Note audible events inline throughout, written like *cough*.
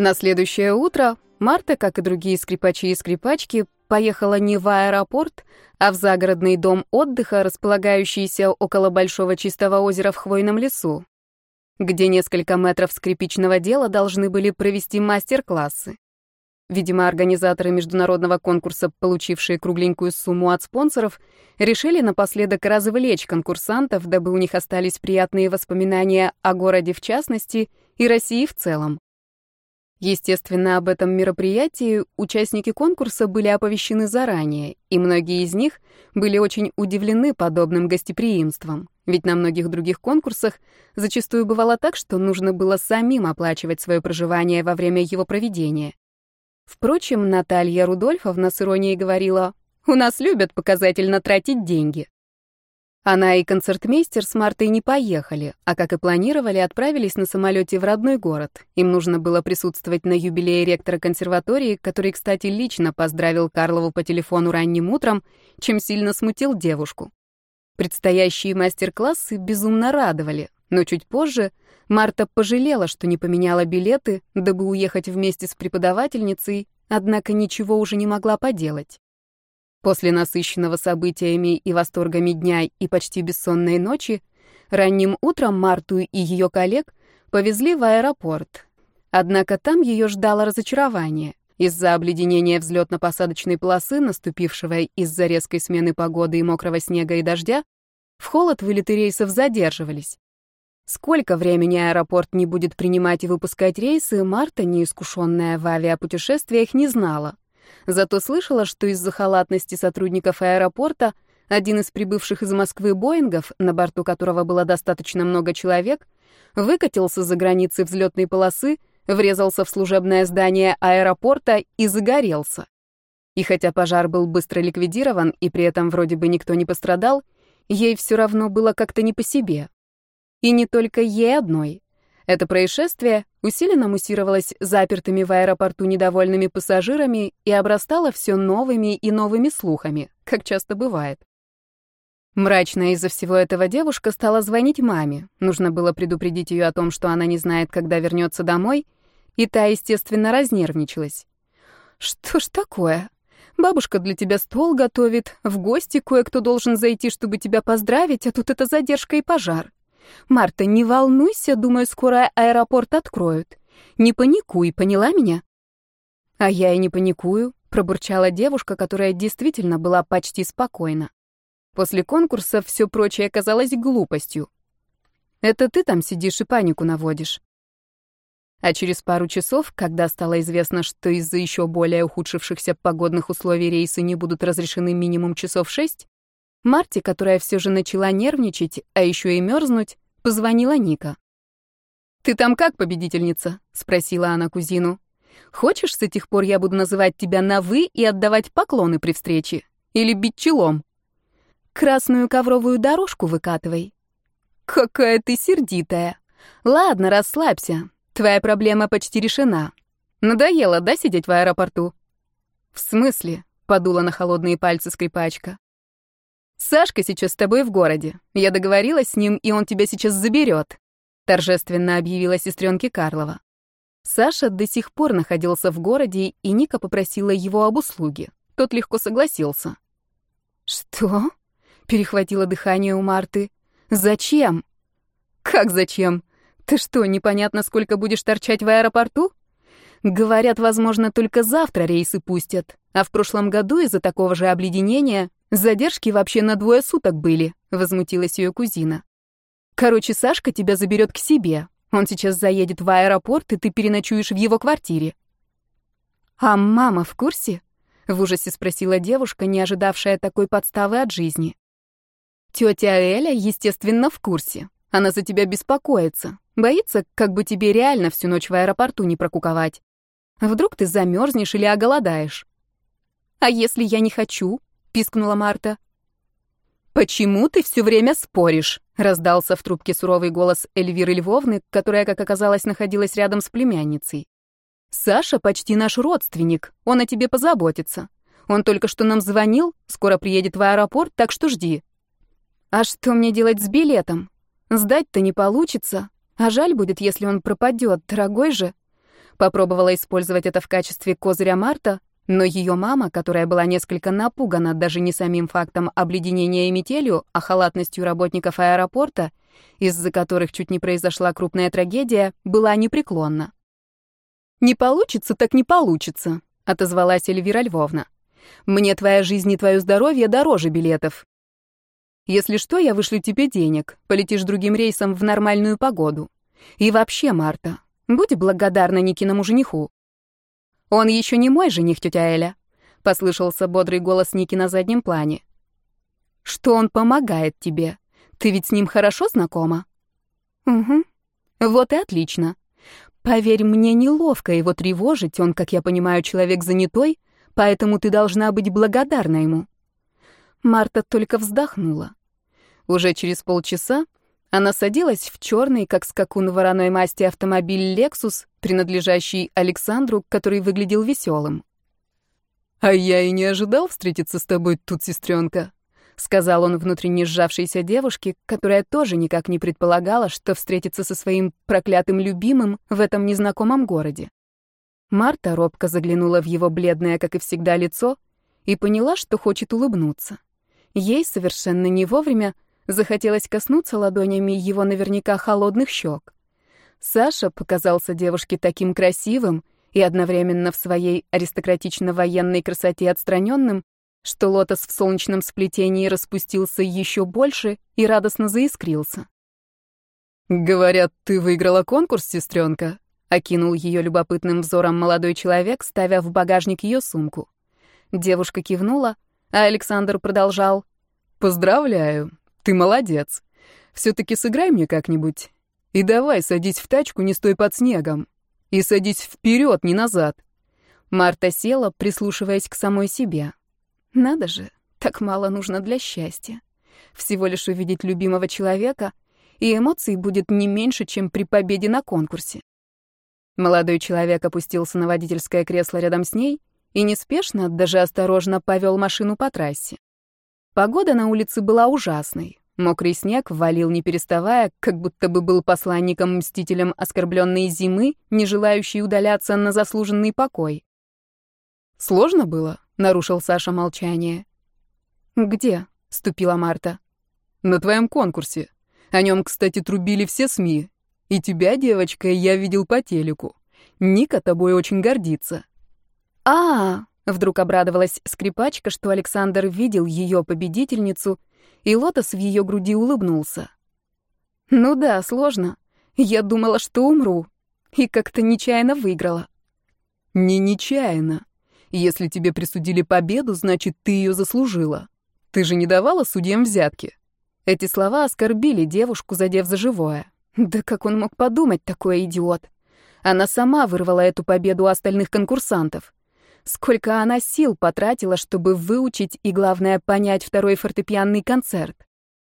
На следующее утро Марта, как и другие скрипачи и скрипачки, поехала не в аэропорт, а в загородный дом отдыха, располагающийся около Большого Чистого озера в Хвойном лесу, где несколько метров скрипичного дела должны были провести мастер-классы. Видимо, организаторы международного конкурса, получившие кругленькую сумму от спонсоров, решили напоследок развлечь конкурсантов, дабы у них остались приятные воспоминания о городе в частности и России в целом. Естественно, об этом мероприятии участники конкурса были оповещены заранее, и многие из них были очень удивлены подобным гостеприимством, ведь на многих других конкурсах зачастую бывало так, что нужно было самим оплачивать свое проживание во время его проведения. Впрочем, Наталья Рудольфовна с иронией говорила, «У нас любят показательно тратить деньги». Она и концертмейстер с Мартой не поехали, а, как и планировали, отправились на самолете в родной город. Им нужно было присутствовать на юбилее ректора консерватории, который, кстати, лично поздравил Карлову по телефону ранним утром, чем сильно смутил девушку. Предстоящие мастер-классы безумно радовали, но чуть позже Марта пожалела, что не поменяла билеты, дабы уехать вместе с преподавательницей, однако ничего уже не могла поделать. После насыщенного событиями и восторгами дня и почти бессонной ночи, ранним утром Марту и ее коллег повезли в аэропорт. Однако там ее ждало разочарование. Из-за обледенения взлетно-посадочной полосы, наступившего из-за резкой смены погоды и мокрого снега и дождя, в холод вылеты рейсов задерживались. Сколько времени аэропорт не будет принимать и выпускать рейсы, Марта, неискушенная в авиапутешествиях, не знала. Зато слышала, что из-за халатности сотрудников аэропорта один из прибывших из Москвы Боингов, на борту которого было достаточно много человек, выкатился за границы взлетной полосы, врезался в служебное здание аэропорта и загорелся. И хотя пожар был быстро ликвидирован, и при этом вроде бы никто не пострадал, ей все равно было как-то не по себе. И не только ей одной. Это происшествие усиленно муссировалось запертыми в аэропорту недовольными пассажирами и обрастало все новыми и новыми слухами, как часто бывает. Мрачная из-за всего этого девушка стала звонить маме. Нужно было предупредить ее о том, что она не знает, когда вернется домой, и та, естественно, разнервничалась. «Что ж такое? Бабушка для тебя стол готовит, в гости кое-кто должен зайти, чтобы тебя поздравить, а тут эта задержка и пожар. Марта, не волнуйся, думаю, скоро аэропорт откроют. Не паникуй, поняла меня? А я и не паникую, пробурчала девушка, которая действительно была почти спокойна. После конкурса все прочее казалось глупостью. Это ты там сидишь и панику наводишь. А через пару часов, когда стало известно, что из-за еще более ухудшившихся погодных условий рейсы не будут разрешены минимум часов шесть, Марти, которая все же начала нервничать, а еще и мерзнуть, позвонила Ника. «Ты там как, победительница?» — спросила она кузину. «Хочешь, с этих пор я буду называть тебя на «вы» и отдавать поклоны при встрече? Или бить челом?» «Красную ковровую дорожку выкатывай». «Какая ты сердитая! Ладно, расслабься. Твоя проблема почти решена. Надоело, да, сидеть в аэропорту?» «В смысле?» — подула на холодные пальцы скрипачка. Сашка сейчас с тобой в городе. Я договорилась с ним, и он тебя сейчас заберет», — торжественно объявила сестренке Карлова. Саша до сих пор находился в городе, и Ника попросила его об услуге. Тот легко согласился. «Что?» — перехватило дыхание у Марты. «Зачем?» «Как зачем? Ты что, непонятно, сколько будешь торчать в аэропорту?» Говорят, возможно, только завтра рейсы пустят. А в прошлом году из-за такого же обледенения задержки вообще на двое суток были, возмутилась ее кузина. Короче, Сашка тебя заберет к себе. Он сейчас заедет в аэропорт, и ты переночуешь в его квартире. А мама в курсе? В ужасе спросила девушка, не ожидавшая такой подставы от жизни. Тетя Эля, естественно, в курсе. Она за тебя беспокоится. Боится, как бы тебе реально всю ночь в аэропорту не прокуковать. Вдруг ты замерзнешь или оголодаешь. А если я не хочу? Пискнула Марта. Почему ты все время споришь? раздался в трубке суровый голос Эльвиры Львовны, которая, как оказалось, находилась рядом с племянницей. Саша почти наш родственник, он о тебе позаботится. Он только что нам звонил, скоро приедет в аэропорт, так что жди. А что мне делать с билетом? Сдать-то не получится, а жаль будет, если он пропадет, дорогой же. Попробовала использовать это в качестве козыря Марта, но ее мама, которая была несколько напугана даже не самим фактом обледенения и метелью, а халатностью работников аэропорта, из-за которых чуть не произошла крупная трагедия, была непреклонна. «Не получится, так не получится», — отозвалась Эльвира Львовна. «Мне твоя жизнь и твое здоровье дороже билетов. Если что, я вышлю тебе денег, полетишь другим рейсом в нормальную погоду. И вообще, Марта, будь благодарна Никиному жениху. Он еще не мой жених, тетя Эля, послышался бодрый голос Ники на заднем плане. Что он помогает тебе? Ты ведь с ним хорошо знакома? Угу. Вот и отлично. Поверь, мне неловко его тревожить, он, как я понимаю, человек занятой, поэтому ты должна быть благодарна ему. Марта только вздохнула. Уже через полчаса она садилась в черный, как скакун вороной масти, автомобиль «Лексус», принадлежащий Александру, который выглядел веселым. «А я и не ожидал встретиться с тобой тут, сестренка», — сказал он внутренне сжавшейся девушке, которая тоже никак не предполагала, что встретится со своим проклятым любимым в этом незнакомом городе. Марта робко заглянула в его бледное, как и всегда, лицо и поняла, что хочет улыбнуться. Ей совершенно не вовремя захотелось коснуться ладонями его наверняка холодных щек. Саша показался девушке таким красивым и одновременно в своей аристократично-военной красоте отстраненным, что лотос в солнечном сплетении распустился еще больше и радостно заискрился. «Говорят, ты выиграла конкурс, сестренка», — окинул ее любопытным взором молодой человек, ставя в багажник ее сумку. Девушка кивнула, а Александр продолжал. «Поздравляю, ты молодец. Все-таки сыграй мне как-нибудь. И давай садись в тачку, не стой под снегом. И садись вперед, не назад». Марта села, прислушиваясь к самой себе. «Надо же, так мало нужно для счастья. Всего лишь увидеть любимого человека, и эмоций будет не меньше, чем при победе на конкурсе». Молодой человек опустился на водительское кресло рядом с ней и неспешно, даже осторожно повел машину по трассе. Погода на улице была ужасной. Мокрый снег валил не переставая, как будто бы был посланником-мстителем оскорбленной зимы, не желающей удаляться на заслуженный покой. «Сложно было?» — нарушил Саша молчание. «Где?» — ступила Марта. «На твоем конкурсе. О нем, кстати, трубили все СМИ. И тебя, девочка, я видел по телеку. Ника тобой очень гордится. А, вдруг обрадовалась скрипачка, что Александр видел ее победительницу, и лотос в ее груди улыбнулся. Ну да, сложно. Я думала, что умру, и как-то нечаянно выиграла. Не нечаянно. Если тебе присудили победу, значит, ты ее заслужила. Ты же не давала судьям взятки. Эти слова оскорбили девушку, задев за живое. Да как он мог подумать, такой идиот? Она сама вырвала эту победу у остальных конкурсантов. Сколько она сил потратила, чтобы выучить и, главное, понять второй фортепианный концерт.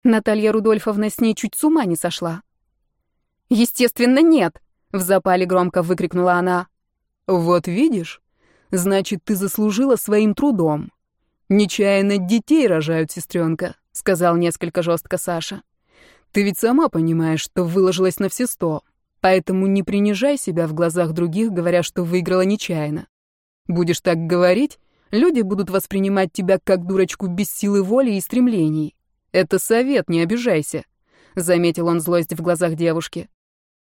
Наталья Рудольфовна с ней чуть с ума не сошла. «Естественно, нет!» — в запале громко выкрикнула она. «Вот видишь? Значит, ты заслужила своим трудом. Нечаянно детей рожают, сестренка», — сказал несколько жестко Саша. «Ты ведь сама понимаешь, что выложилась на все сто, поэтому не принижай себя в глазах других, говоря, что выиграла нечаянно. Будешь так говорить, люди будут воспринимать тебя как дурочку без силы воли и стремлений. Это совет, не обижайся», — заметил он злость в глазах девушки.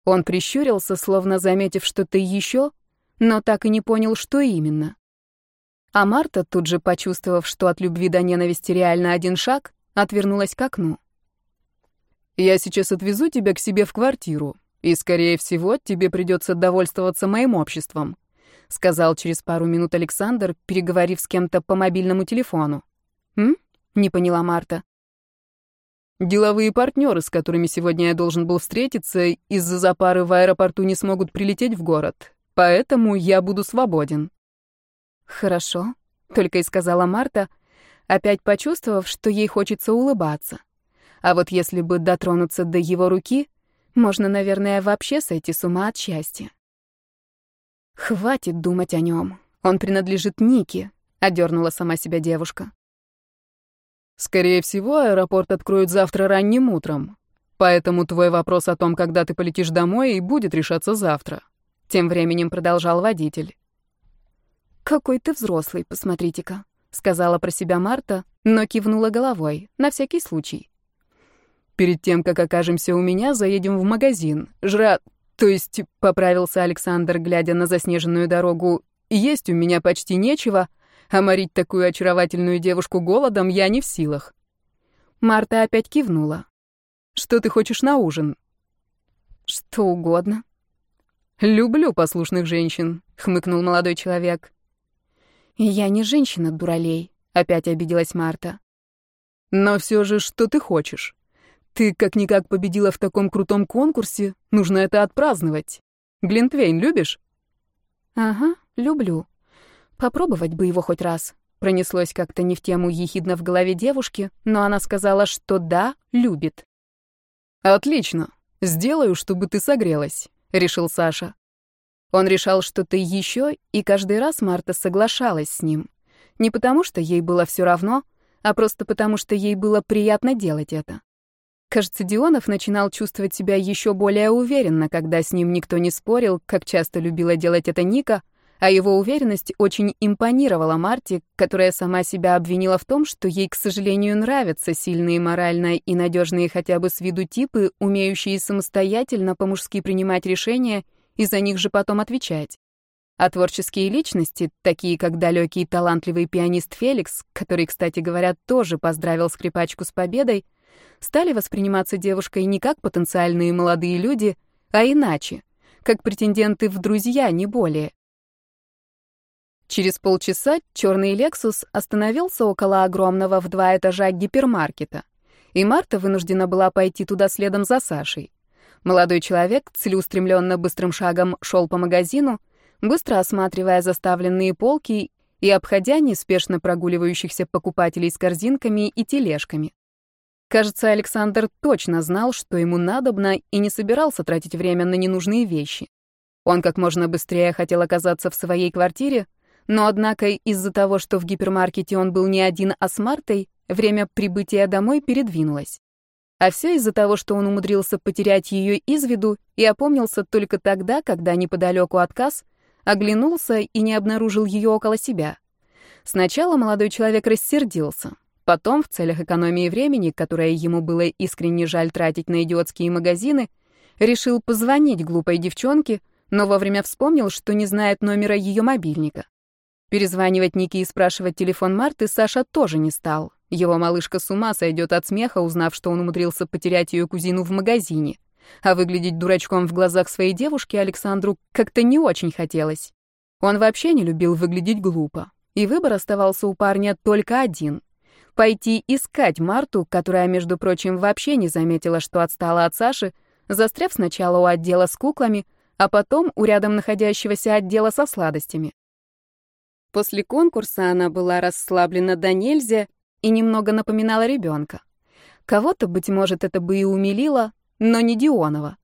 Он прищурился, словно заметив что-то еще, но так и не понял, что именно. А Марта, тут же почувствовав, что от любви до ненависти реально один шаг, отвернулась к окну. «Я сейчас отвезу тебя к себе в квартиру, и, скорее всего, тебе придется довольствоваться моим обществом», — сказал через пару минут Александр, переговорив с кем-то по мобильному телефону. «М?» — не поняла Марта. «Деловые партнеры, с которыми сегодня я должен был встретиться, из-за запары в аэропорту не смогут прилететь в город, поэтому я буду свободен». «Хорошо», — только и сказала Марта, опять почувствовав, что ей хочется улыбаться. А вот если бы дотронуться до его руки, можно, наверное, вообще сойти с ума от счастья. «Хватит думать о нем. Он принадлежит Нике», — одернула сама себя девушка. «Скорее всего, аэропорт откроют завтра ранним утром. Поэтому твой вопрос о том, когда ты полетишь домой, и будет решаться завтра. Тем временем продолжал водитель. «Какой ты взрослый, посмотрите-ка», — сказала про себя Марта, но кивнула головой, на всякий случай. «Перед тем, как окажемся у меня, заедем в магазин. Жра... То есть, — поправился Александр, глядя на заснеженную дорогу, — есть у меня почти нечего, а морить такую очаровательную девушку голодом я не в силах». Марта опять кивнула. «Что ты хочешь на ужин?» «Что угодно». «Люблю послушных женщин», — хмыкнул молодой человек. «Я не женщина, дуралей», — опять обиделась Марта. «Но все же, что ты хочешь? Ты как-никак победила в таком крутом конкурсе, нужно это отпраздновать. Глинтвейн любишь?» «Ага, люблю. Попробовать бы его хоть раз». Пронеслось как-то не в тему ехидно в голове девушки, но она сказала, что да, любит. «Отлично. Сделаю, чтобы ты согрелась», — решил Саша. Он решал что-то еще, и каждый раз Марта соглашалась с ним. Не потому, что ей было все равно, а просто потому, что ей было приятно делать это. Кажется, Дионов начинал чувствовать себя еще более уверенно, когда с ним никто не спорил, как часто любила делать это Ника, а его уверенность очень импонировала Марте, которая сама себя обвинила в том, что ей, к сожалению, нравятся сильные морально и надежные хотя бы с виду типы, умеющие самостоятельно по-мужски принимать решения и за них же потом отвечать. А творческие личности, такие как далекий талантливый пианист Феликс, который, кстати говоря, тоже поздравил скрипачку с победой, стали восприниматься девушкой не как потенциальные молодые люди, а иначе, как претенденты в друзья, не более. Через полчаса черный «Лексус» остановился около огромного в два этажа гипермаркета, и Марта вынуждена была пойти туда следом за Сашей. Молодой человек целеустремленно быстрым шагом шел по магазину, быстро осматривая заставленные полки и обходя неспешно прогуливающихся покупателей с корзинками и тележками. Кажется, Александр точно знал, что ему надобно, и не собирался тратить время на ненужные вещи. Он как можно быстрее хотел оказаться в своей квартире, но однако из-за того, что в гипермаркете он был не один, а с Мартой, время прибытия домой передвинулось. А все из-за того, что он умудрился потерять ее из виду и опомнился только тогда, когда неподалеку от касс оглянулся и не обнаружил ее около себя. Сначала молодой человек рассердился, Потом, в целях экономии времени, которое ему было искренне жаль тратить на идиотские магазины, решил позвонить глупой девчонке, но вовремя вспомнил, что не знает номера ее мобильника. Перезванивать Нике и спрашивать телефон Марты Саша тоже не стал. Его малышка с ума сойдет от смеха, узнав, что он умудрился потерять ее кузину в магазине. А выглядеть дурачком в глазах своей девушки Александру как-то не очень хотелось. Он вообще не любил выглядеть глупо. И выбор оставался у парня только один пойти искать Марту, которая, между прочим, вообще не заметила, что отстала от Саши, застряв сначала у отдела с куклами, а потом у рядом находящегося отдела со сладостями. После конкурса она была расслаблена до нельзя и немного напоминала ребенка. Кого-то, быть может, это бы и умилило, но не Дионова.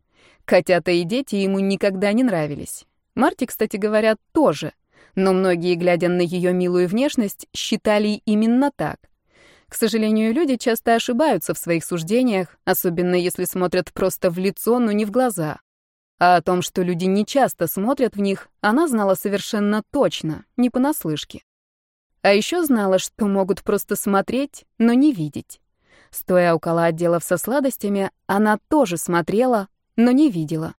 Котята и дети ему никогда не нравились. Марте, кстати говоря, тоже, но многие, глядя на ее милую внешность, считали именно так. К сожалению, люди часто ошибаются в своих суждениях, особенно если смотрят просто в лицо, но не в глаза. А о том, что люди не часто смотрят в них, она знала совершенно точно, не понаслышке. А еще знала, что могут просто смотреть, но не видеть. Стоя около отделов со сладостями, она тоже смотрела, но не видела.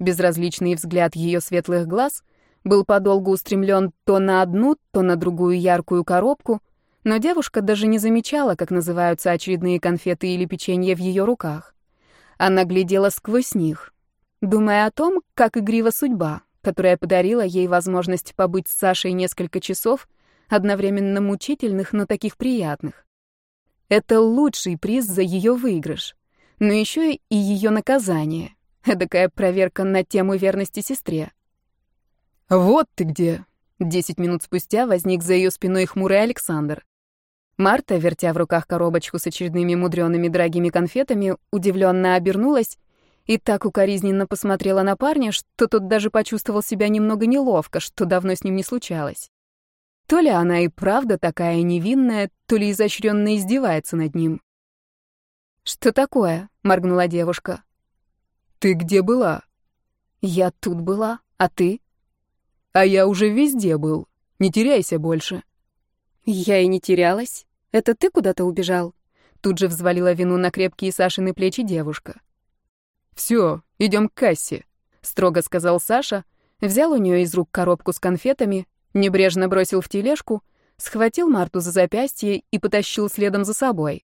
Безразличный взгляд ее светлых глаз был подолгу устремлен то на одну, то на другую яркую коробку — но девушка даже не замечала, как называются очередные конфеты или печенье в ее руках. Она глядела сквозь них, думая о том, как игрива судьба, которая подарила ей возможность побыть с Сашей несколько часов, одновременно мучительных, но таких приятных. Это лучший приз за ее выигрыш, но еще и ее наказание. Эдакая проверка на тему верности сестре. «Вот ты где!» Десять минут спустя возник за ее спиной хмурый Александр. Марта, вертя в руках коробочку с очередными мудреными дорогими конфетами, удивленно обернулась и так укоризненно посмотрела на парня, что тот даже почувствовал себя немного неловко, что давно с ним не случалось. То ли она и правда такая невинная, то ли изощренно издевается над ним. «Что такое?» — моргнула девушка. «Ты где была?» «Я тут была», А ты? А я уже везде был. Не теряйся больше. Я и не терялась. Это ты куда-то убежал? Тут же взвалила вину на крепкие Сашины плечи девушка. Все, идем к кассе, строго сказал Саша, взял у нее из рук коробку с конфетами, небрежно бросил в тележку, схватил Марту за запястье и потащил следом за собой.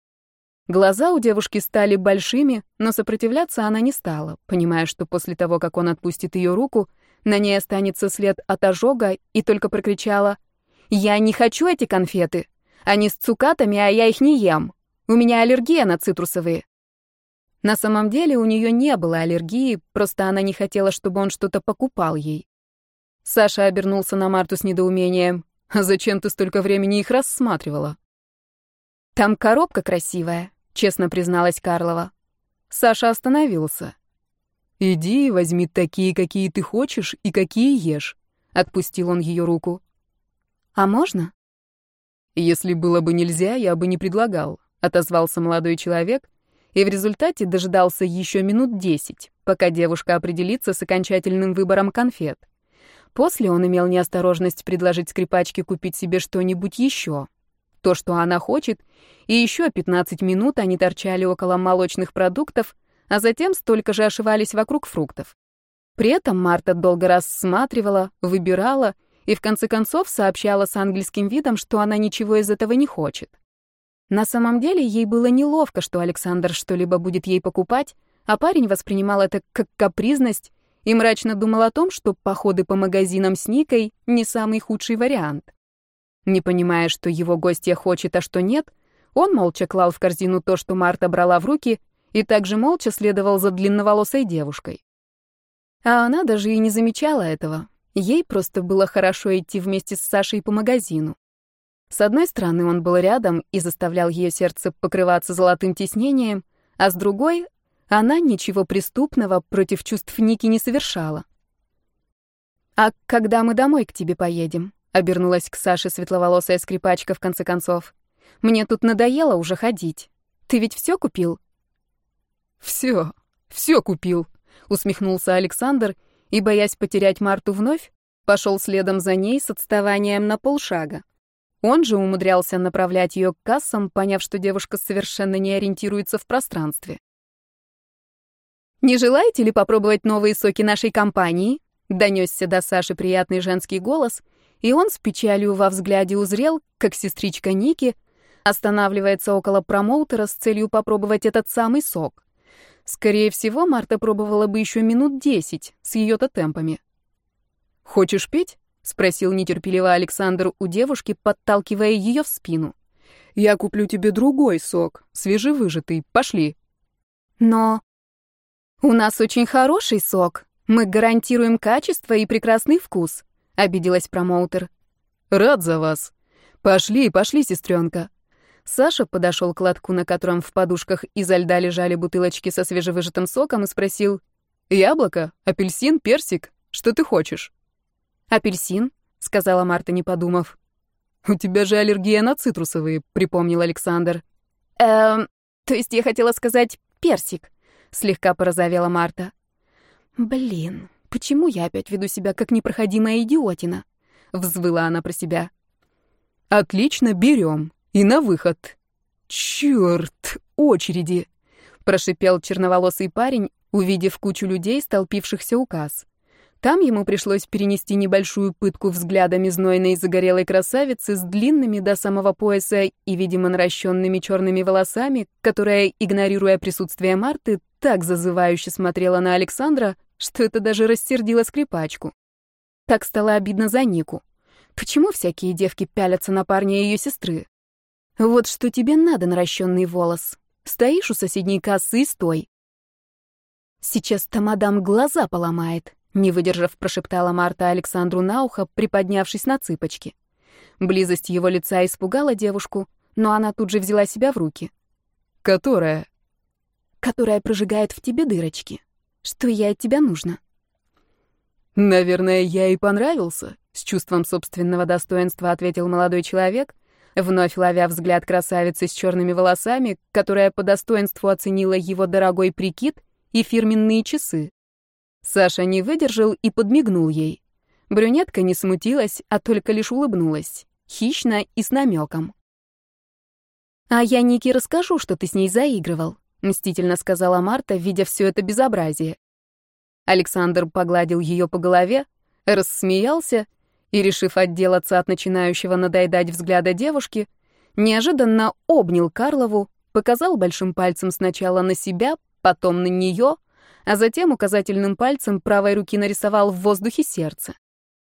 Глаза у девушки стали большими, но сопротивляться она не стала, понимая, что после того, как он отпустит ее руку, на ней останется след от ожога, и только прокричала «Я не хочу эти конфеты! Они с цукатами, а я их не ем! У меня аллергия на цитрусовые!» На самом деле у нее не было аллергии, просто она не хотела, чтобы он что-то покупал ей. Саша обернулся на Марту с недоумением. «А зачем ты столько времени их рассматривала?» «Там коробка красивая», честно призналась Карлова. Саша остановился. «Иди и возьми такие, какие ты хочешь и какие ешь», — отпустил он ее руку. «А можно?» «Если было бы нельзя, я бы не предлагал», — отозвался молодой человек, и в результате дожидался еще минут десять, пока девушка определится с окончательным выбором конфет. После он имел неосторожность предложить скрипачке купить себе что-нибудь еще, то, что она хочет, и еще 15 минут они торчали около молочных продуктов, а затем столько же ошивались вокруг фруктов. При этом Марта долго рассматривала, выбирала и в конце концов сообщала с ангельским видом, что она ничего из этого не хочет. На самом деле ей было неловко, что Александр что-либо будет ей покупать, а парень воспринимал это как капризность и мрачно думал о том, что походы по магазинам с Никой не самый худший вариант. Не понимая, что его гостья хочет, а что нет, он молча клал в корзину то, что Марта брала в руки, и также молча следовал за длинноволосой девушкой. А она даже и не замечала этого. Ей просто было хорошо идти вместе с Сашей по магазину. С одной стороны, он был рядом и заставлял ее сердце покрываться золотым тиснением, а с другой — она ничего преступного против чувств Ники не совершала. «А когда мы домой к тебе поедем?» Обернулась к Саше светловолосая скрипачка в конце концов. «Мне тут надоело уже ходить. Ты ведь все купил?» «Все, все купил», — усмехнулся Александр и, боясь потерять Марту вновь, пошел следом за ней с отставанием на полшага. Он же умудрялся направлять ее к кассам, поняв, что девушка совершенно не ориентируется в пространстве. «Не желаете ли попробовать новые соки нашей компании?» — донесся до Саши приятный женский голос — и он с печалью во взгляде узрел, как сестричка Ники останавливается около промоутера с целью попробовать этот самый сок. Скорее всего, Марта пробовала бы еще минут десять с ее-то темпами. «Хочешь пить?» — спросил нетерпеливо Александр у девушки, подталкивая ее в спину. «Я куплю тебе другой сок, свежевыжатый. Пошли». «Но у нас очень хороший сок. Мы гарантируем качество и прекрасный вкус», — обиделась промоутер. «Рад за вас. Пошли, пошли, сестренка». Саша подошел к лотку, на котором в подушках изо льда лежали бутылочки со свежевыжатым соком, и спросил, «Яблоко? Апельсин? Персик? Что ты хочешь?» «Апельсин», — сказала Марта, не подумав. «У тебя же аллергия на цитрусовые», — припомнил Александр. «Эм, то есть я хотела сказать персик», — слегка порозовела Марта. «Блин, Почему я опять веду себя как непроходимая идиотина? Взвыла она про себя. Отлично, берем. И на выход. Черт, очереди. Прошипел черноволосый парень, увидев кучу людей, столпившихся у касс. Там ему пришлось перенести небольшую пытку взглядами знойной загорелой красавицы с длинными до самого пояса и, видимо, наращенными черными волосами, которая, игнорируя присутствие Марты, так зазывающе смотрела на Александра, что это даже рассердило скрипачку. Так стало обидно за Нику. Почему всякие девки пялятся на парня ее сестры? Вот что тебе надо, наращенный волос. Стоишь у соседней кассы и стой. Сейчас-то мадам глаза поломает, не выдержав, прошептала Марта Александру на ухо, приподнявшись на цыпочки. Близость его лица испугала девушку, но она тут же взяла себя в руки. «Которая?» «Которая прожигает в тебе дырочки. Что ей от тебя нужно?» «Наверное, я и понравился», — с чувством собственного достоинства ответил молодой человек, вновь ловя взгляд красавицы с черными волосами, которая по достоинству оценила его дорогой прикид и фирменные часы. Саша не выдержал и подмигнул ей. Брюнетка не смутилась, а только лишь улыбнулась, хищно и с намеком. «А я Нике расскажу, что ты с ней заигрывал», — мстительно сказала Марта, видя все это безобразие. Александр погладил ее по голове, рассмеялся и, решив отделаться от начинающего надоедать взгляда девушки, неожиданно обнял Карлову, показал большим пальцем сначала на себя, потом на нее, а затем указательным пальцем правой руки нарисовал в воздухе сердце.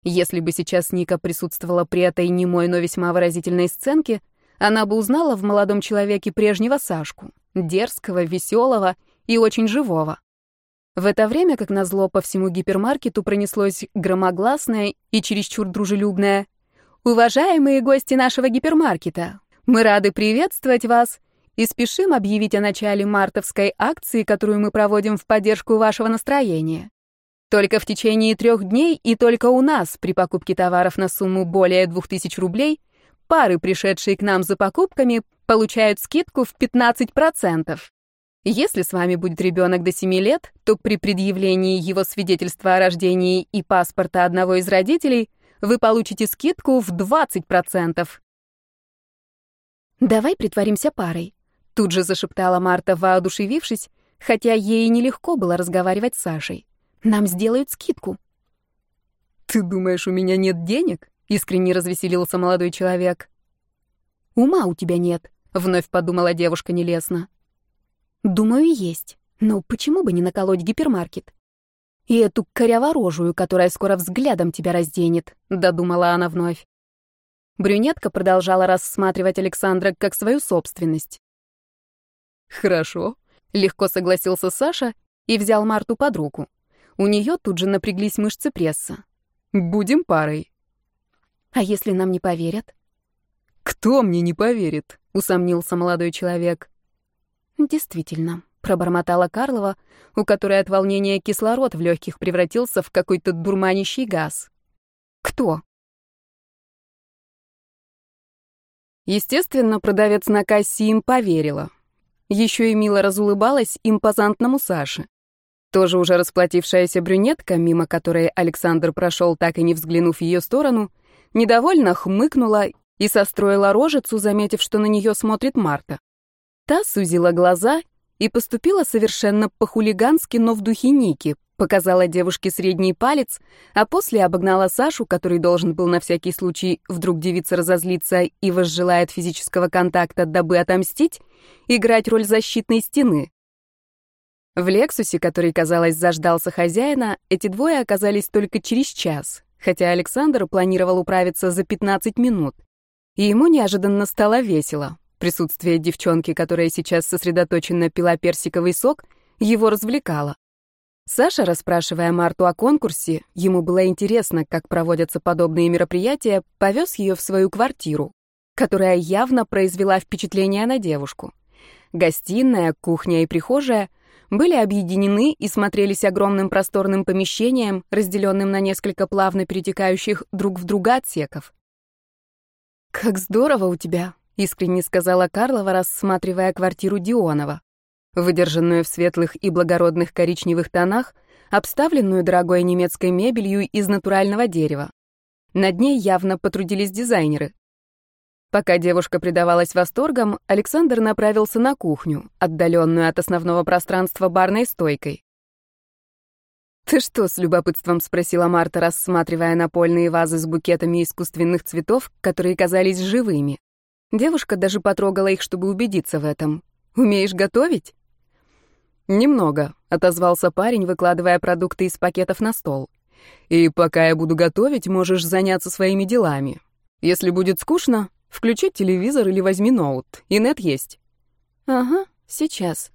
Если бы сейчас Ника присутствовала при этой немой, но весьма выразительной сценке, она бы узнала в молодом человеке прежнего Сашку, дерзкого, веселого и очень живого. В это время, как назло, по всему гипермаркету пронеслось громогласное и чересчур дружелюбное «Уважаемые гости нашего гипермаркета, мы рады приветствовать вас и спешим объявить о начале мартовской акции, которую мы проводим в поддержку вашего настроения. Только в течение трех дней и только у нас при покупке товаров на сумму более 2000 рублей пары, пришедшие к нам за покупками, получают скидку в 15%. Если с вами будет ребенок до 7 лет, то при предъявлении его свидетельства о рождении и паспорта одного из родителей вы получите скидку в 20%. «Давай притворимся парой», — тут же зашептала Марта, воодушевившись, хотя ей нелегко было разговаривать с Сашей. «Нам сделают скидку». «Ты думаешь, у меня нет денег?» Искренне развеселился молодой человек. «Ума у тебя нет», — вновь подумала девушка нелестно. «Думаю, есть. Но почему бы не наколоть гипермаркет? И эту коряворожую, которая скоро взглядом тебя разденет», — додумала она вновь. Брюнетка продолжала рассматривать Александра как свою собственность. «Хорошо», — легко согласился Саша и взял Марту под руку. У нее тут же напряглись мышцы пресса. «Будем парой». А если нам не поверят? Кто мне не поверит? усомнился молодой человек. Действительно, пробормотала Карлова, у которой от волнения кислород в легких превратился в какой-то дурманящий газ. Кто? Естественно, продавец на кассе им поверила. Еще и мило разулыбалась импозантному Саше. Тоже уже расплатившаяся брюнетка, мимо которой Александр прошел, так и не взглянув в ее сторону, недовольно хмыкнула и состроила рожицу, заметив, что на нее смотрит Марта. Та сузила глаза и поступила совершенно по-хулигански, но в духе Ники, показала девушке средний палец, а после обогнала Сашу, который должен был на всякий случай вдруг девица разозлиться и возжелает физического контакта, дабы отомстить, играть роль защитной стены. В «Лексусе», который, казалось, заждался хозяина, эти двое оказались только через час, хотя Александр планировал управиться за 15 минут. И ему неожиданно стало весело. Присутствие девчонки, которая сейчас сосредоточенно пила персиковый сок, его развлекало. Саша, расспрашивая Марту о конкурсе, ему было интересно, как проводятся подобные мероприятия, повез ее в свою квартиру, которая явно произвела впечатление на девушку. Гостиная, кухня и прихожая были объединены и смотрелись огромным просторным помещением, разделенным на несколько плавно перетекающих друг в друга отсеков. «Как здорово у тебя», — искренне сказала Карлова, рассматривая квартиру Дионова. Выдержанную в светлых и благородных коричневых тонах, обставленную дорогой немецкой мебелью из натурального дерева. Над ней явно потрудились дизайнеры. Пока девушка предавалась восторгам, Александр направился на кухню, отдаленную от основного пространства барной стойкой. «Ты что?» — с любопытством спросила Марта, рассматривая напольные вазы с букетами искусственных цветов, которые казались живыми. Девушка даже потрогала их, чтобы убедиться в этом. «Умеешь готовить?» «Немного», — отозвался парень, выкладывая продукты из пакетов на стол. «И пока я буду готовить, можешь заняться своими делами. Если будет скучно, Включи телевизор или возьми ноут. И нет есть. Ага, сейчас.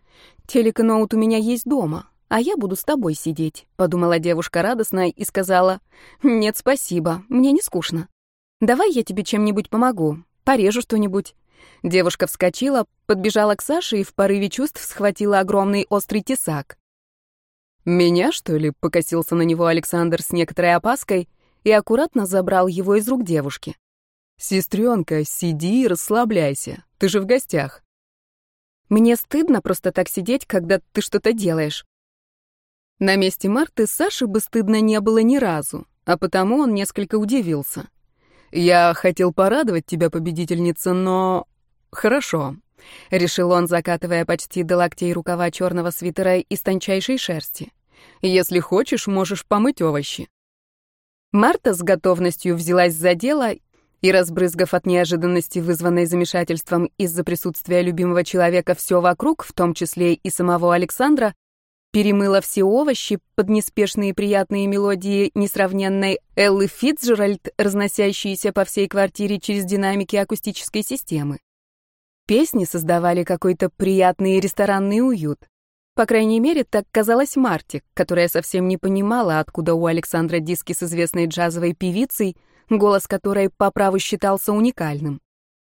Телек и ноут у меня есть дома, а я буду с тобой сидеть, подумала девушка радостно и сказала: "Нет, спасибо, мне не скучно. Давай я тебе чем-нибудь помогу. Порежу что-нибудь". Девушка вскочила, подбежала к Саше и в порыве чувств схватила огромный острый тесак. «Меня, что ли?» — покосился на него Александр с некоторой опаской и аккуратно забрал его из рук девушки. «Сестренка, сиди и расслабляйся. Ты же в гостях». «Мне стыдно просто так сидеть, когда ты что-то делаешь». На месте Марты Саши бы стыдно не было ни разу, а потому он несколько удивился. «Я хотел порадовать тебя, победительница, но...» «Хорошо», — решил он, закатывая почти до локтей рукава черного свитера из тончайшей шерсти. «Если хочешь, можешь помыть овощи». Марта с готовностью взялась за дело и, разбрызгав от неожиданности, вызванной замешательством из-за присутствия любимого человека все вокруг, в том числе и самого Александра, перемыла все овощи под неспешные приятные мелодии несравненной Эллы Фитцджеральд, разносящиеся по всей квартире через динамики акустической системы. Песни создавали какой-то приятный ресторанный уют. По крайней мере, так казалось Марте, которая совсем не понимала, откуда у Александра диски с известной джазовой певицей, голос которой по праву считался уникальным.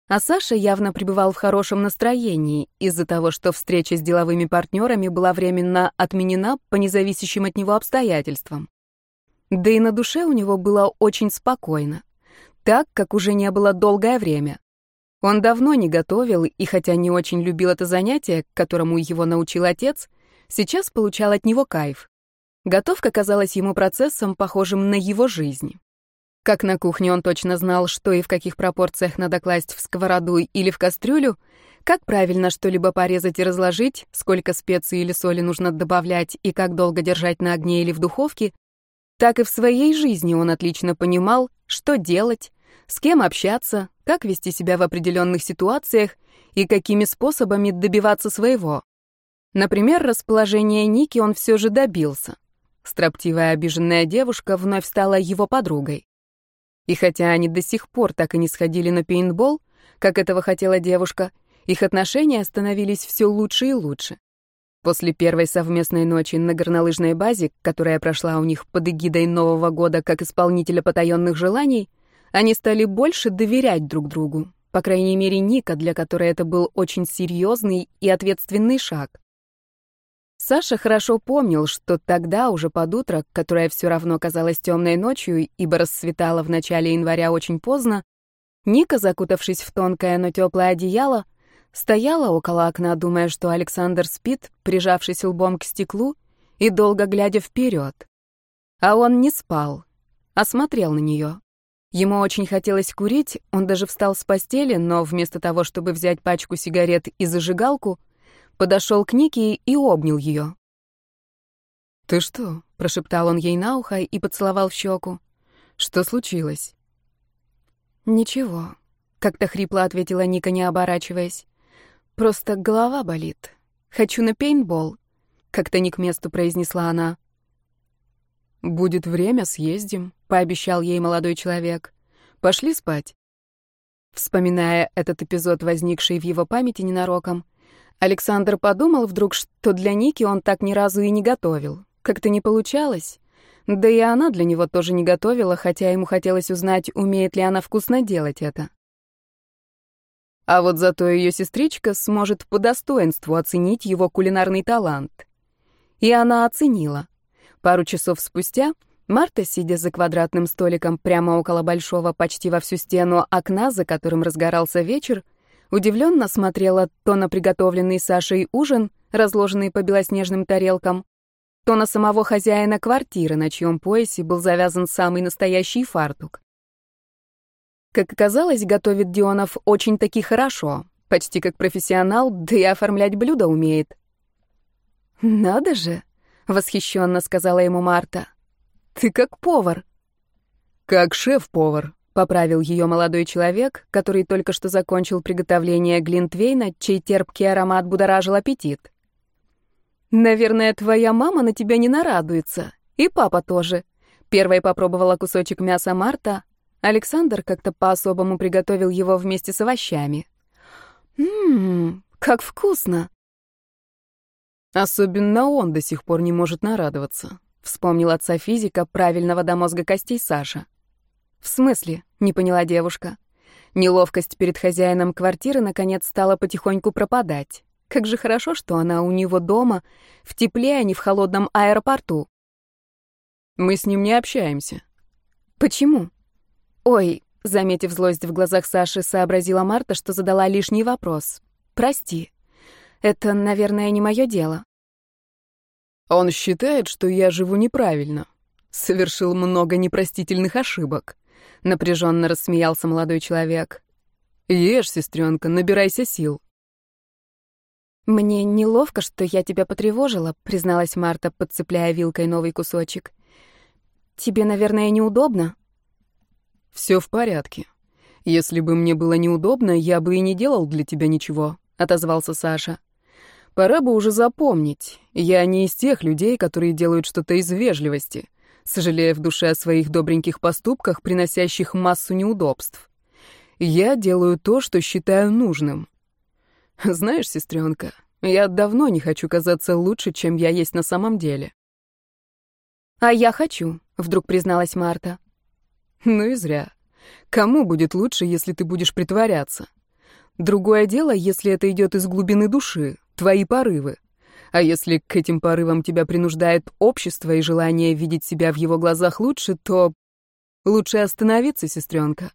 А Саша явно пребывал в хорошем настроении из-за того, что встреча с деловыми партнерами была временно отменена по независящим от него обстоятельствам. Да и на душе у него было очень спокойно, так, как уже не было долгое время. Он давно не готовил, и хотя не очень любил это занятие, которому его научил отец, сейчас получал от него кайф. Готовка казалась ему процессом, похожим на его жизнь. Как на кухне он точно знал, что и в каких пропорциях надо класть в сковороду или в кастрюлю, как правильно что-либо порезать и разложить, сколько специй или соли нужно добавлять и как долго держать на огне или в духовке, так и в своей жизни он отлично понимал, что делать, с кем общаться, как вести себя в определенных ситуациях и какими способами добиваться своего. Например, расположение Ники он все же добился. Строптивая обиженная девушка вновь стала его подругой. И хотя они до сих пор так и не сходили на пейнтбол, как этого хотела девушка, их отношения становились все лучше и лучше. После первой совместной ночи на горнолыжной базе, которая прошла у них под эгидой Нового года как исполнителя потаенных желаний, они стали больше доверять друг другу. По крайней мере, Ника, для которой это был очень серьезный и ответственный шаг. Саша хорошо помнил, что тогда, уже под утро, которое все равно казалось темной ночью, ибо расцветало в начале января очень поздно, Ника, закутавшись в тонкое, но теплое одеяло, стояла около окна, думая, что Александр спит, прижавшись лбом к стеклу и долго глядя вперед. А он не спал, а смотрел на нее. Ему очень хотелось курить, он даже встал с постели, но вместо того, чтобы взять пачку сигарет и зажигалку, подошел к Нике и обнял ее. «Ты что?» — прошептал он ей на ухо и поцеловал в щеку. «Что случилось?» «Ничего», — как-то хрипло ответила Ника, не оборачиваясь. «Просто голова болит. Хочу на пейнтбол», — как-то не к месту произнесла она. «Будет время, съездим», — пообещал ей молодой человек. «Пошли спать». Вспоминая этот эпизод, возникший в его памяти ненароком, Александр подумал вдруг, что для Ники он так ни разу и не готовил. Как-то не получалось. Да и она для него тоже не готовила, хотя ему хотелось узнать, умеет ли она вкусно делать это. А вот зато ее сестричка сможет по достоинству оценить его кулинарный талант. И она оценила. Пару часов спустя Марта, сидя за квадратным столиком прямо около большого, почти во всю стену окна, за которым разгорался вечер, удивленно смотрела то на приготовленный Сашей ужин, разложенный по белоснежным тарелкам, то на самого хозяина квартиры, на чьем поясе был завязан самый настоящий фартук. Как оказалось, готовит Дионов очень-таки хорошо, почти как профессионал, да и оформлять блюда умеет. «Надо же!» — восхищенно сказала ему Марта. «Ты как повар». «Как шеф-повар», Поправил ее молодой человек, который только что закончил приготовление глинтвейна, чей терпкий аромат будоражил аппетит. «Наверное, твоя мама на тебя не нарадуется. И папа тоже». Первой попробовала кусочек мяса Марта. Александр как-то по-особому приготовил его вместе с овощами. «Ммм, как вкусно!» Особенно он до сих пор не может нарадоваться. Вспомнил отца физика, правильного до мозга костей Саша. «В смысле?» — не поняла девушка. Неловкость перед хозяином квартиры наконец стала потихоньку пропадать. Как же хорошо, что она у него дома, в тепле, а не в холодном аэропорту. Мы с ним не общаемся. Почему? Ой, заметив злость в глазах Саши, сообразила Марта, что задала лишний вопрос. Прости. Это, наверное, не мое дело. Он считает, что я живу неправильно. Совершил много непростительных ошибок. Напряженно рассмеялся молодой человек. Ешь, сестренка, набирайся сил. «Мне неловко, что я тебя потревожила», — призналась Марта, подцепляя вилкой новый кусочек. «Тебе, наверное, неудобно?» «Все в порядке. Если бы мне было неудобно, я бы и не делал для тебя ничего», — отозвался Саша. «Пора бы уже запомнить. Я не из тех людей, которые делают что-то из вежливости, сожалея в душе о своих добреньких поступках, приносящих массу неудобств. Я делаю то, что считаю нужным, знаешь, сестренка, я давно не хочу казаться лучше, чем я есть на самом деле. А я хочу, вдруг призналась Марта. Ну и зря. Кому будет лучше, если ты будешь притворяться? Другое дело, если это идет из глубины души, твои порывы. А если к этим порывам тебя принуждает общество и желание видеть себя в его глазах лучше, то лучше остановиться, сестренка.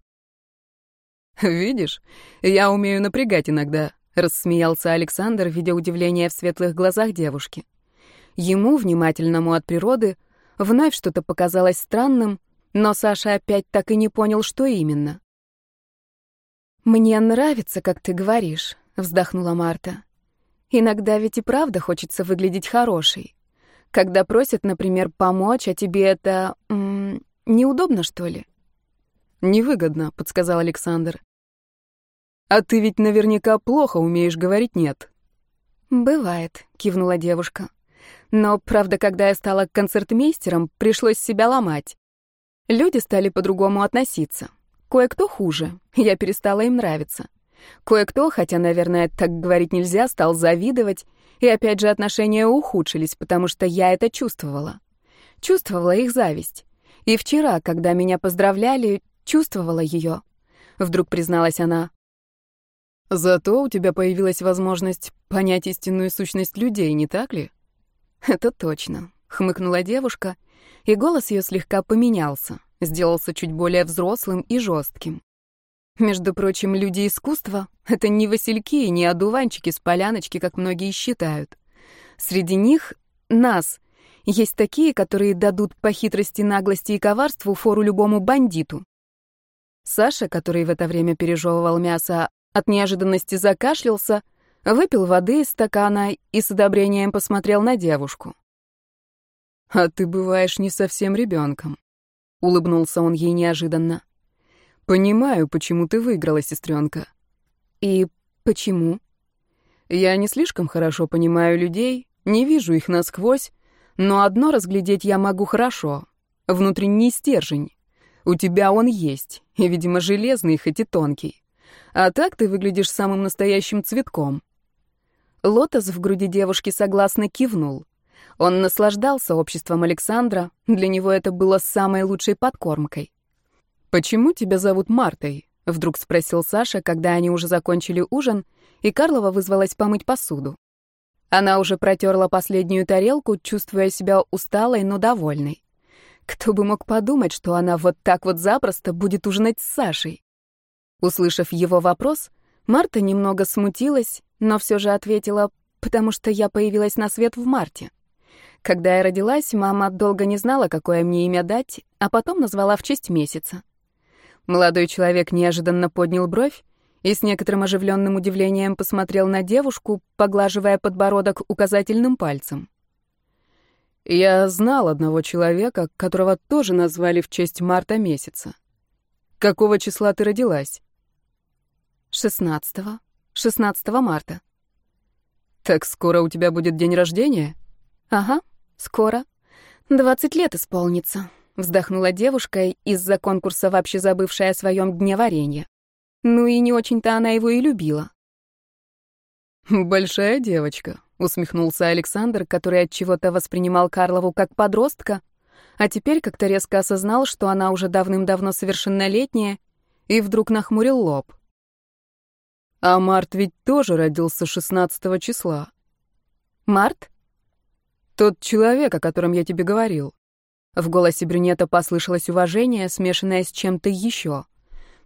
Видишь, я умею напрягать иногда, Рассмеялся Александр, видя удивление в светлых глазах девушки. Ему, внимательному от природы, вновь что-то показалось странным, но Саша опять так и не понял, что именно. «Мне нравится, как ты говоришь», — вздохнула Марта. «Иногда ведь и правда хочется выглядеть хорошей. Когда просят, например, помочь, а тебе это... М -м, неудобно, что ли?» «Невыгодно», — подсказал Александр. «А ты ведь наверняка плохо умеешь говорить «нет». «Бывает», — кивнула девушка. «Но, правда, когда я стала концертмейстером, пришлось себя ломать. Люди стали по-другому относиться. Кое-кто хуже, я перестала им нравиться. Кое-кто, хотя, наверное, так говорить нельзя, стал завидовать, и опять же отношения ухудшились, потому что я это чувствовала. Чувствовала их зависть. И вчера, когда меня поздравляли, чувствовала ее. Вдруг призналась она. Зато у тебя появилась возможность понять истинную сущность людей, не так ли? Это точно, хмыкнула девушка, и голос ее слегка поменялся, сделался чуть более взрослым и жестким. Между прочим, люди искусства — это не васильки и не одуванчики с поляночки, как многие считают. Среди них — нас. Есть такие, которые дадут по хитрости, наглости и коварству фору любому бандиту. Саша, который в это время пережевывал мясо, от неожиданности закашлялся, выпил воды из стакана и с одобрением посмотрел на девушку. «А ты бываешь не совсем ребенком», — улыбнулся он ей неожиданно. «Понимаю, почему ты выиграла, сестренка». «И почему?» «Я не слишком хорошо понимаю людей, не вижу их насквозь, но одно разглядеть я могу хорошо — внутренний стержень. У тебя он есть, и, видимо, железный, хоть и тонкий. А так ты выглядишь самым настоящим цветком». Лотос в груди девушки согласно кивнул. Он наслаждался обществом Александра, для него это было самой лучшей подкормкой. «Почему тебя зовут Мартой?» — вдруг спросил Саша, когда они уже закончили ужин, и Карлова вызвалась помыть посуду. Она уже протерла последнюю тарелку, чувствуя себя усталой, но довольной. Кто бы мог подумать, что она вот так вот запросто будет ужинать с Сашей? Услышав его вопрос, Марта немного смутилась, но все же ответила, потому что я появилась на свет в марте. Когда я родилась, мама долго не знала, какое мне имя дать, а потом назвала в честь месяца. Молодой человек неожиданно поднял бровь и с некоторым оживленным удивлением посмотрел на девушку, поглаживая подбородок указательным пальцем. «Я знал одного человека, которого тоже назвали в честь марта месяца. Какого числа ты родилась?» Шестнадцатого. Шестнадцатого марта. Так скоро у тебя будет день рождения? Ага, скоро. Двадцать лет исполнится. Вздохнула девушка, из-за конкурса вообще забывшая о своем дне варенья. Ну и не очень-то она его и любила. «Большая девочка», — усмехнулся Александр, который от чего-то воспринимал Карлову как подростка, а теперь как-то резко осознал, что она уже давным-давно совершеннолетняя, и вдруг нахмурил лоб. А Март ведь тоже родился 16 числа. Март? Тот человек, о котором я тебе говорил. В голосе брюнета послышалось уважение, смешанное с чем-то еще.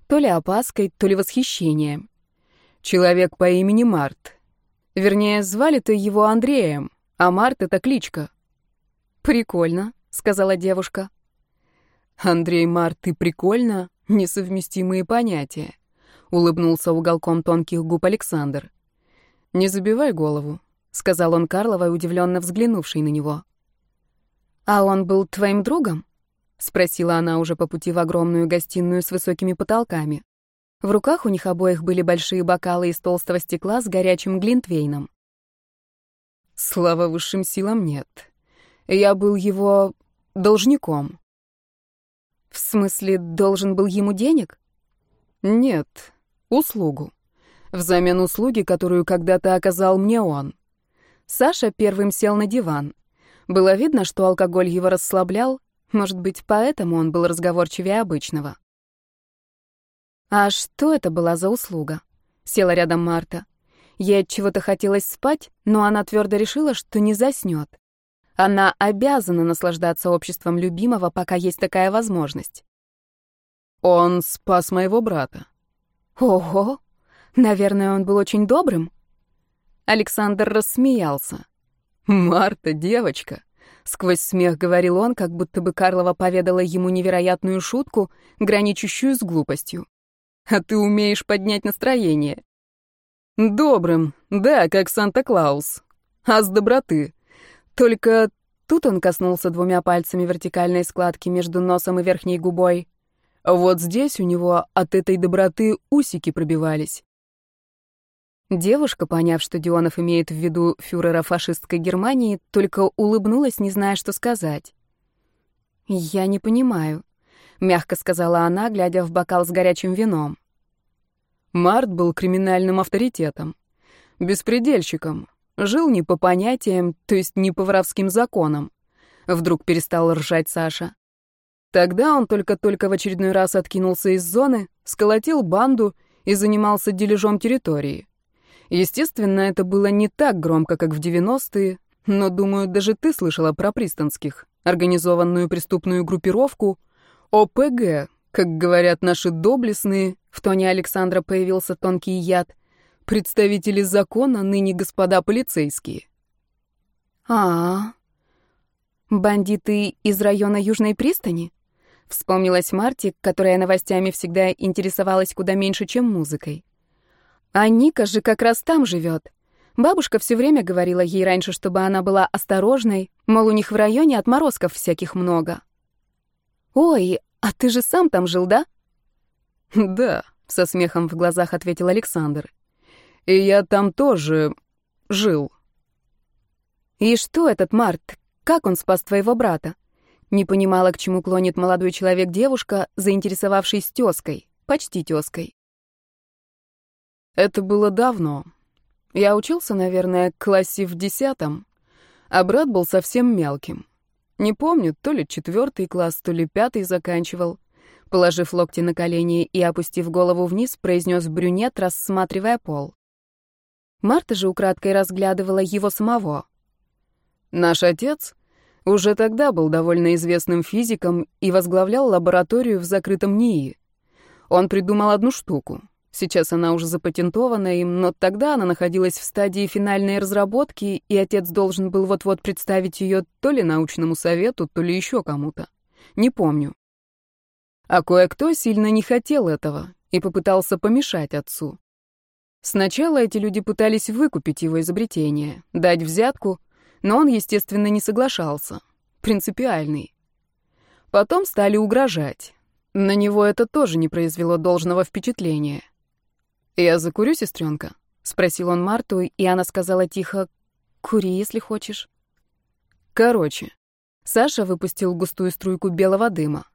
То ли опаской, то ли восхищением. Человек по имени Март. Вернее, звали-то его Андреем, а Март — это кличка. «Прикольно», — сказала девушка. «Андрей Мар, ты прикольно? Несовместимые понятия», — улыбнулся уголком тонких губ Александр. «Не забивай голову», — сказал он Карловой, удивленно взглянувшей на него. «А он был твоим другом?» — спросила она уже по пути в огромную гостиную с высокими потолками. В руках у них обоих были большие бокалы из толстого стекла с горячим глинтвейном. «Слава высшим силам нет. Я был его должником». «В смысле, должен был ему денег?» «Нет, услугу. Взамен услуги, которую когда-то оказал мне он». Саша первым сел на диван. Было видно, что алкоголь его расслаблял, может быть, поэтому он был разговорчивее обычного. «А что это была за услуга?» Села рядом Марта. Ей от чего-то хотелось спать, но она твердо решила, что не заснет. Она обязана наслаждаться обществом любимого, пока есть такая возможность. Он спас моего брата. Ого! Наверное, он был очень добрым. Александр рассмеялся. «Марта, девочка!» Сквозь смех говорил он, как будто бы Карлова поведала ему невероятную шутку, граничащую с глупостью. «А ты умеешь поднять настроение». «Добрым, да, как Санта-Клаус. А с доброты. Только тут он коснулся двумя пальцами вертикальной складки между носом и верхней губой. Вот здесь у него от этой доброты усики пробивались. Девушка, поняв, что Дионов имеет в виду фюрера фашистской Германии, только улыбнулась, не зная, что сказать. «Я не понимаю», — мягко сказала она, глядя в бокал с горячим вином. Март был криминальным авторитетом, беспредельщиком, Жил не по понятиям, то есть не по воровским законам. Вдруг перестал ржать Саша. Тогда он только-только в очередной раз откинулся из зоны, сколотил банду и занимался дележом территории. Естественно, это было не так громко, как в 90-е, но, думаю, даже ты слышала про пристанских, организованную преступную группировку ОПГ, как говорят наши доблестные, в тоне Александра появился тонкий яд — Представители закона, ныне господа полицейские. А, -а, Бандиты из района Южной пристани? Вспомнилась Марти, которая новостями всегда интересовалась куда меньше, чем музыкой. А Ника же как раз там живет. Бабушка все время говорила ей раньше, чтобы она была осторожной, мол, у них в районе отморозков всяких много. «Ой, а ты же сам там жил, да?» *laughs* «Да», — со смехом в глазах ответил Александр. И я там тоже жил. И что этот Март? Как он спас твоего брата? Не понимала, к чему клонит молодой человек-девушка, заинтересовавшись тёской, почти тёской. Это было давно. Я учился, наверное, в классе в десятом, а брат был совсем мелким. Не помню, то ли четвертый класс, то ли пятый заканчивал. Положив локти на колени и опустив голову вниз, произнес брюнет, рассматривая пол. Марта же украдкой разглядывала его самого. Наш отец уже тогда был довольно известным физиком и возглавлял лабораторию в закрытом НИИ. Он придумал одну штуку. Сейчас она уже запатентована им, но тогда она находилась в стадии финальной разработки, и отец должен был вот-вот представить ее то ли научному совету, то ли еще кому-то. Не помню. А кое-кто сильно не хотел этого и попытался помешать отцу. Сначала эти люди пытались выкупить его изобретение, дать взятку, но он, естественно, не соглашался. Принципиальный. Потом стали угрожать. На него это тоже не произвело должного впечатления. «Я закурю, сестренка?» — спросил он Марту, и она сказала тихо, «Кури, если хочешь». Короче, Саша выпустил густую струйку белого дыма.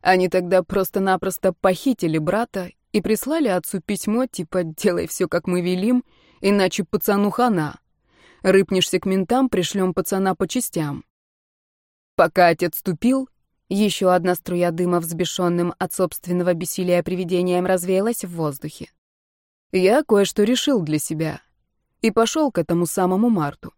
Они тогда просто-напросто похитили брата и прислали отцу письмо типа «делай все, как мы велим, иначе пацану хана». Рыпнешься к ментам, пришлем пацана по частям. Пока отец ступил, еще одна струя дыма, взбешенным от собственного бессилия привидением, развеялась в воздухе. Я кое-что решил для себя и пошел к этому самому Марту.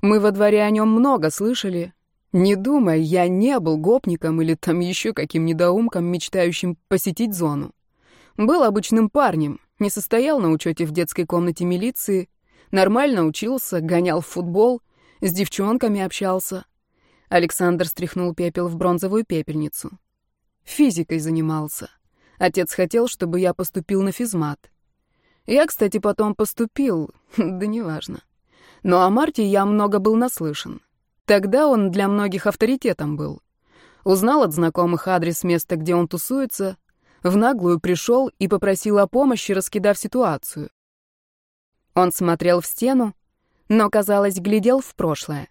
Мы во дворе о нем много слышали. Не думай, я не был гопником или там еще каким недоумком, мечтающим посетить зону. Был обычным парнем, не состоял на учете в детской комнате милиции, нормально учился, гонял в футбол, с девчонками общался. Александр стряхнул пепел в бронзовую пепельницу. Физикой занимался. Отец хотел, чтобы я поступил на физмат. Я, кстати, потом поступил, *laughs* да неважно. Но о Марте я много был наслышан. Тогда он для многих авторитетом был. Узнал от знакомых адрес места, где он тусуется, в наглую пришел и попросил о помощи, раскидав ситуацию. Он смотрел в стену, но, казалось, глядел в прошлое.